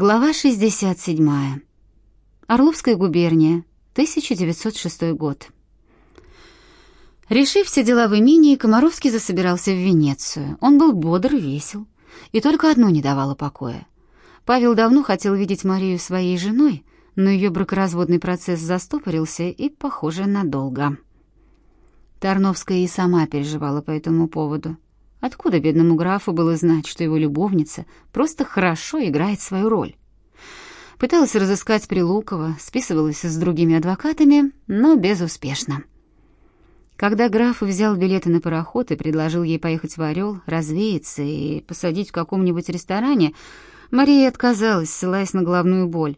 Глава 67. Орловская губерния, 1906 год. Решив все дела в имении, Комаровский засобирался в Венецию. Он был бодр и весел, и только одно не давало покоя. Павел давно хотел видеть Марию своей женой, но ее бракоразводный процесс застопорился и, похоже, надолго. Тарновская и сама переживала по этому поводу. Откуда бедному графу было знать, что его любовница просто хорошо играет свою роль? Пыталась разыскать Прилукова, списывалась с другими адвокатами, но безуспешно. Когда граф взял билеты на пароход и предложил ей поехать в Орел, развеяться и посадить в каком-нибудь ресторане, Мария отказалась, ссылаясь на головную боль.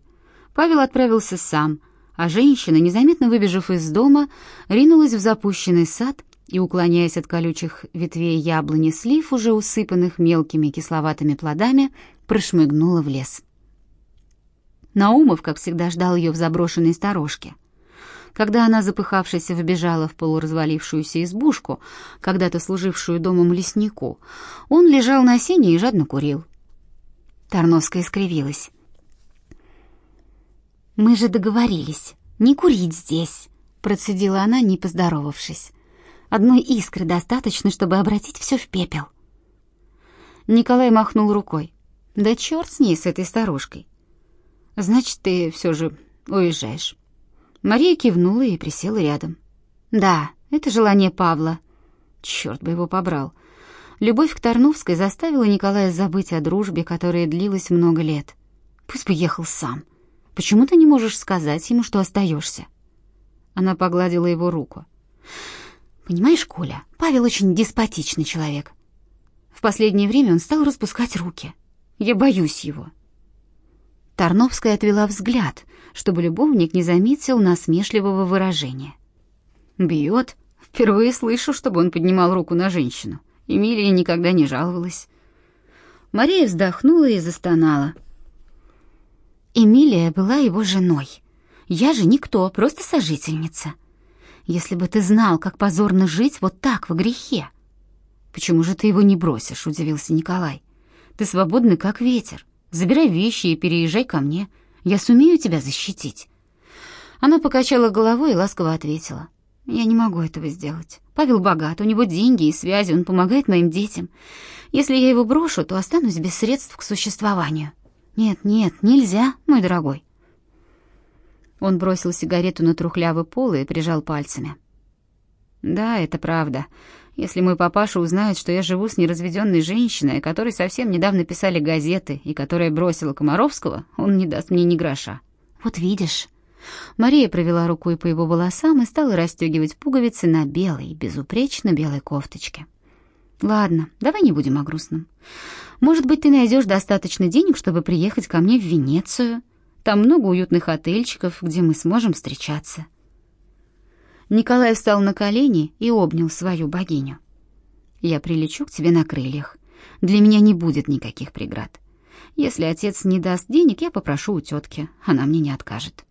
Павел отправился сам, а женщина, незаметно выбежав из дома, ринулась в запущенный сад и, уклоняясь от колючих ветвей яблони слив, уже усыпанных мелкими кисловатыми плодами, прошмыгнула в лес. Наумов, как всегда, ждал ее в заброшенной сторожке. Когда она, запыхавшись, вбежала в полуразвалившуюся избушку, когда-то служившую домом леснику, он лежал на сене и жадно курил. Тарновская скривилась. «Мы же договорились не курить здесь», — процедила она, не поздоровавшись. «Одной искры достаточно, чтобы обратить все в пепел». Николай махнул рукой. «Да черт с ней, с этой старушкой. Значит, ты все же уезжаешь. Мария кивнула и присела рядом. Да, это желание Павла. Черт бы его побрал. Любовь к Тарновской заставила Николая забыть о дружбе, которая длилась много лет. Пусть бы ехал сам. Почему ты не можешь сказать ему, что остаешься? Она погладила его руку. Понимаешь, Коля, Павел очень деспотичный человек. В последнее время он стал распускать руки. Я боюсь его. Тарновская отвела взгляд, чтобы любовник не заметил насмешливого выражения. «Бьет? Впервые слышу, чтобы он поднимал руку на женщину. Эмилия никогда не жаловалась». Мария вздохнула и застонала. Эмилия была его женой. Я же никто, просто сожительница. Если бы ты знал, как позорно жить вот так во грехе. Почему же ты его не бросишь, удивился Николай. Ты свободный как ветер. Забирай вещи и переезжай ко мне. Я сумею тебя защитить». Она покачала головой и ласково ответила. «Я не могу этого сделать. Павел богат, у него деньги и связи, он помогает моим детям. Если я его брошу, то останусь без средств к существованию. Нет, нет, нельзя, мой дорогой». Он бросил сигарету на трухлявый пол и прижал пальцами. «Да, это правда. Если мой папаша узнает, что я живу с неразведенной женщиной, которой совсем недавно писали газеты и которая бросила Комаровского, он не даст мне ни гроша. Вот видишь. Мария провела рукой по его волосам и стала расстегивать пуговицы на белой, безупречно белой кофточке. Ладно, давай не будем о грустном. Может быть, ты найдешь достаточно денег, чтобы приехать ко мне в Венецию. Там много уютных отельчиков, где мы сможем встречаться. Николай встал на колени и обнял свою богиню. «Я прилечу к тебе на крыльях. Для меня не будет никаких преград. Если отец не даст денег, я попрошу у тетки, она мне не откажет».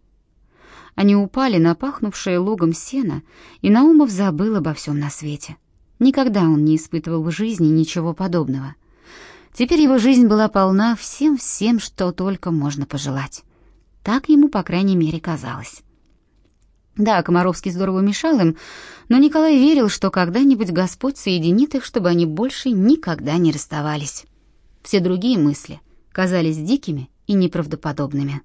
Они упали на пахнувшее лугом сено, и Наумов забыл обо всем на свете. Никогда он не испытывал в жизни ничего подобного. Теперь его жизнь была полна всем-всем, что только можно пожелать. Так ему, по крайней мере, казалось. Да, Комаровский здорово мешал им, но Николай верил, что когда-нибудь Господь соединит их, чтобы они больше никогда не расставались. Все другие мысли казались дикими и неправдоподобными.